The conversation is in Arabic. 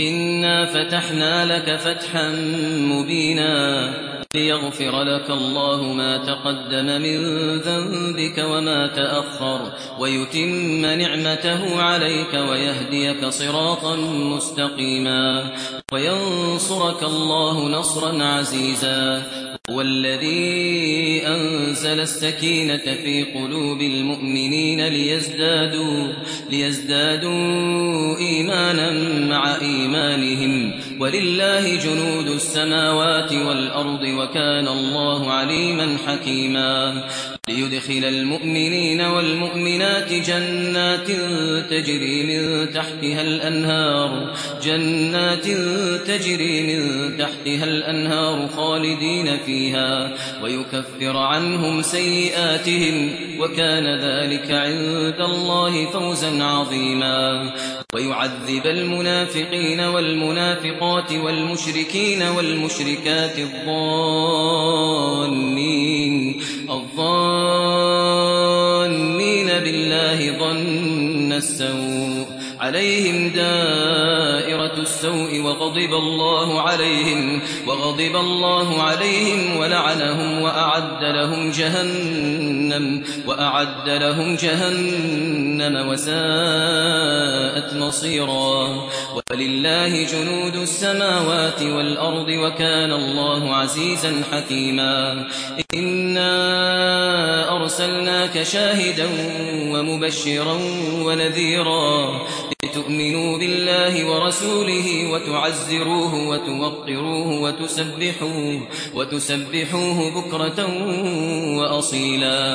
إنا فتحنا لك فتحا مبينا ليغفر لك الله ما تقدم من ذنبك وما تأخر ويتم نعمته عليك ويهديك صراطا مستقيما وينصرك الله نصرا عزيزا والذي أنزل السكينة في قلوب المؤمنين ليزدادوا, ليزدادوا إيمانا مع إيمانهم ولله جنود السماوات والأرض وكان الله عليما حكيما ليدخل المؤمنين والمؤمنات جنات تجري من تحتها الأنهار جنات تجري من تحتها الأنهار خالدين فيها ويكفر عنهم سيئاتهم وكان ذلك عند الله فوزا عظيما. ويعذب المنافقين والمنافقات والمشركين والمشركات الظانين السوء. عليهم دائرة السوء وغضب الله عليهم وغضب الله عليهم ولعنهم وأعد لهم جهنم وأعد لهم جهنم وساءت مصيرا. ولله جنود السماوات والأرض وكان الله عزيزا حكيما. إنا أرسلناك شاهدا ومبشرا ونذيرا لتؤمنوا بالله ورسوله وتعزروه وتوقروه وتسبحوه, وتسبحوه بكرة وأصيلا.